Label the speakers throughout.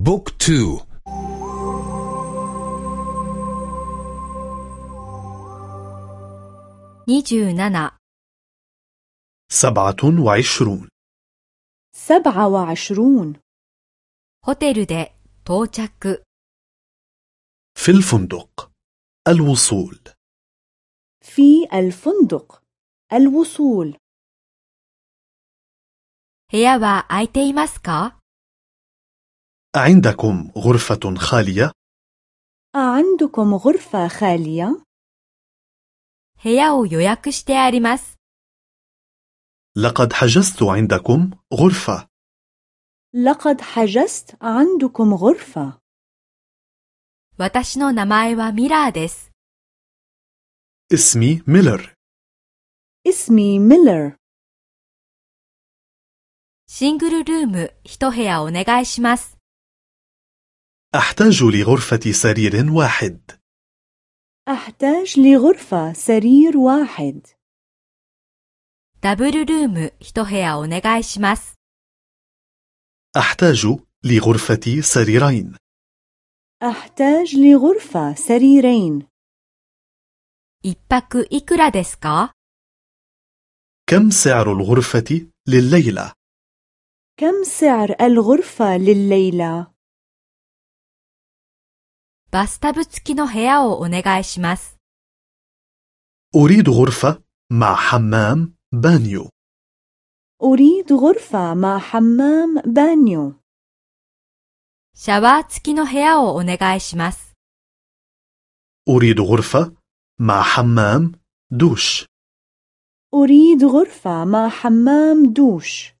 Speaker 1: بوك تو
Speaker 2: سبعة وعشرون
Speaker 3: سبعة وعشرون
Speaker 4: ホテルで到着
Speaker 2: في الفندق الوصول
Speaker 3: في الفندق الوصول
Speaker 4: 部屋は空いていますか
Speaker 2: عندكم غرفة خالية؟
Speaker 3: أعندكم غرفة خالية؟
Speaker 4: 部屋を予約してあります
Speaker 2: لقد حجزت عندكم غرفة
Speaker 3: لقد حجزت عندكم غرفة
Speaker 4: 私の名前はミラーです
Speaker 2: اسمي ميلر
Speaker 3: اسمي ميلر
Speaker 4: シングルルーム一部屋お願いします
Speaker 2: أحتاج لغرفة سرير واحد
Speaker 3: أحتاج لغرفة سرير واحد
Speaker 4: ダブルルーム一部屋お願いします
Speaker 2: أحتاج لغرفة سريرين
Speaker 3: أحتاج لغرفة سريرين
Speaker 4: 一泊いくらですか
Speaker 2: كم سعر الغرفة لليلة؟
Speaker 3: كم سعر الغرفة لليلة؟
Speaker 4: バスタブ付きの部屋をお願いします。
Speaker 2: أريد غرفة مع حمام بانيو
Speaker 3: أريد غرفة مع حمام بانيو
Speaker 4: シャワー付きの部屋をお願いします。
Speaker 2: أريد غرفة مع حمام دوش
Speaker 3: أريد غرفة مع حمام دوش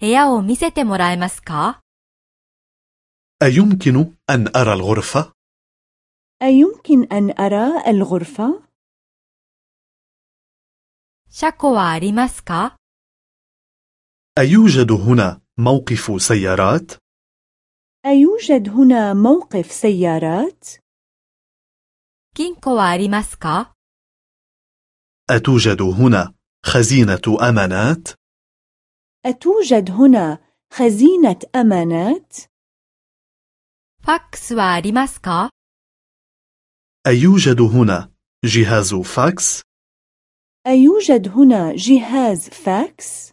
Speaker 4: 部屋を見せてもらえますか
Speaker 2: أيمكن أن أرى الغرفة؟
Speaker 3: أيمكن أن أرى الغرفة؟
Speaker 4: 車庫はありますか
Speaker 2: أيوجد هنا موقف سيارات؟
Speaker 3: أيوجد هنا موقف سيارات؟
Speaker 4: 金庫はありますか
Speaker 2: أتوجد هنا خزينة أمانات؟
Speaker 3: أتوجد هنا خزينة أمانات؟
Speaker 4: ファックスはありますか
Speaker 2: أيوجد هنا جهاز فاكس؟
Speaker 3: أيوجد هنا جهاز فاكس؟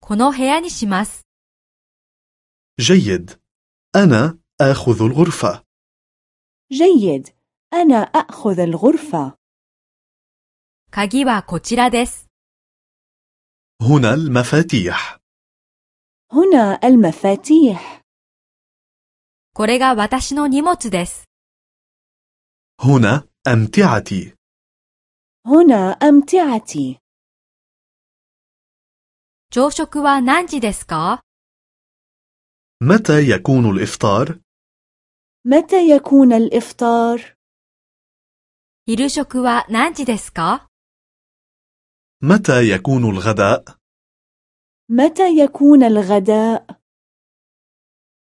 Speaker 4: この部屋にします。
Speaker 2: جيد أنا آخذ الغرفة
Speaker 3: جيد أنا أخذ الغرفة
Speaker 4: 鍵はこちらです。
Speaker 2: هنا المفاتيح
Speaker 3: هنا المفاتيح
Speaker 4: これが私の荷物です。
Speaker 2: هنا أمتعتي
Speaker 3: هنا أمتعتي
Speaker 4: 朝食は何時ですか
Speaker 2: متى يكون الإفطار؟
Speaker 3: متى يكون الإفطار؟
Speaker 4: 昼食は何時ですか
Speaker 2: متى يكون الغداء؟
Speaker 3: متى يكون الغداء؟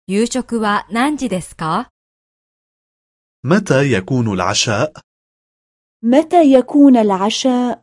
Speaker 4: 夕食は何時ですか
Speaker 2: متى يكون العشاء؟
Speaker 3: متى يكون العشاء؟